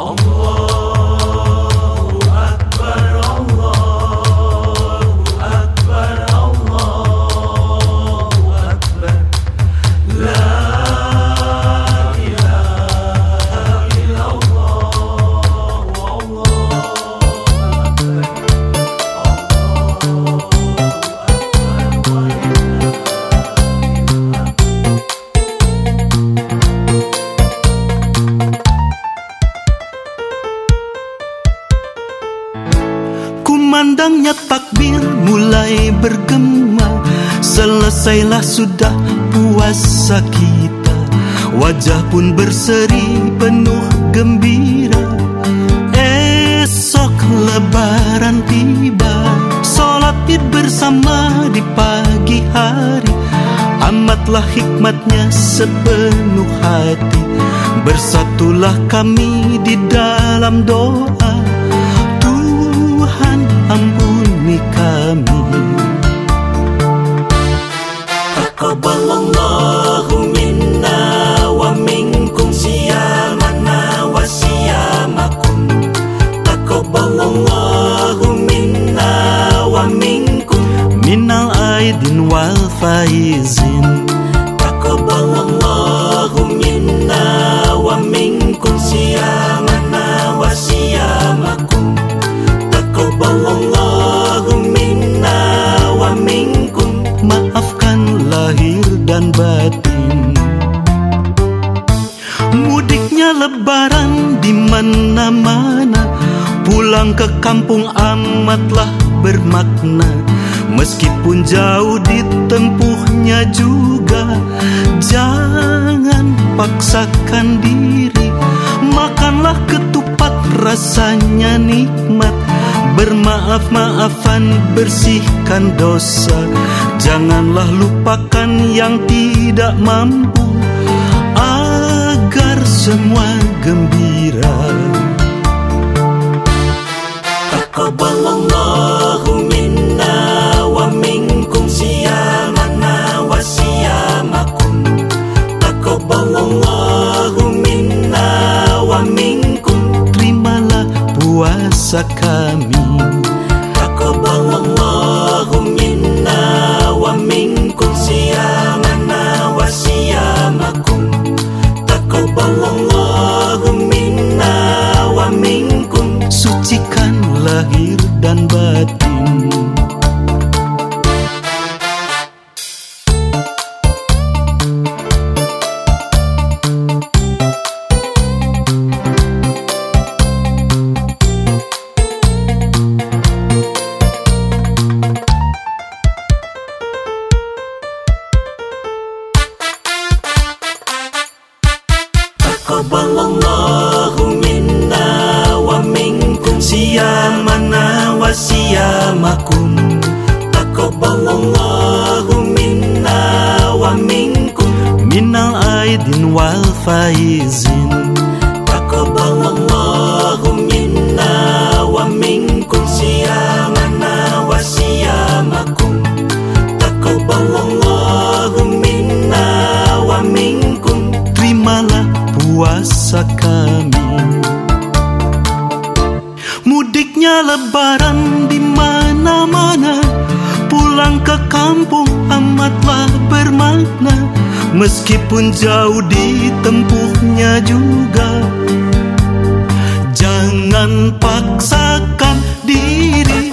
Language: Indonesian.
Allah Kumandangnya takbir mulai bergema. Selesailah sudah puasa kita. Wajah pun berseri penuh gembira. Esok lebaran tiba. Sholat id bersama di pagi hari. Amatlah hikmatnya sepenuh hati. Bersatulah kami di dalam doa. Tuhan ampuni mana-mana Pulang ke kampung amatlah bermakna. Meskipun jauh ditempuhnya juga Jangan paksakan diri. Makanlah ketupat rasanya nikmat. Bermaaf-maafan bersihkan dosa. Janganlah lupakan yang tidak mampu Agar semua gembira Taqabbalallahu minna wa minkum siyamana wa siyamakum. Taqabbalallahu minna wa minkum. Terimalah puasa Taqabbalallahu minna wa minkum siyamana wa siyamakum. Taqabbalallahu minna wa minkum Minal aidin puasa kami. Mudiknya lebaran di mana-mana Pulang ke kampung amatlah bermakna. Meskipun jauh ditempuhnya juga Jangan paksakan diri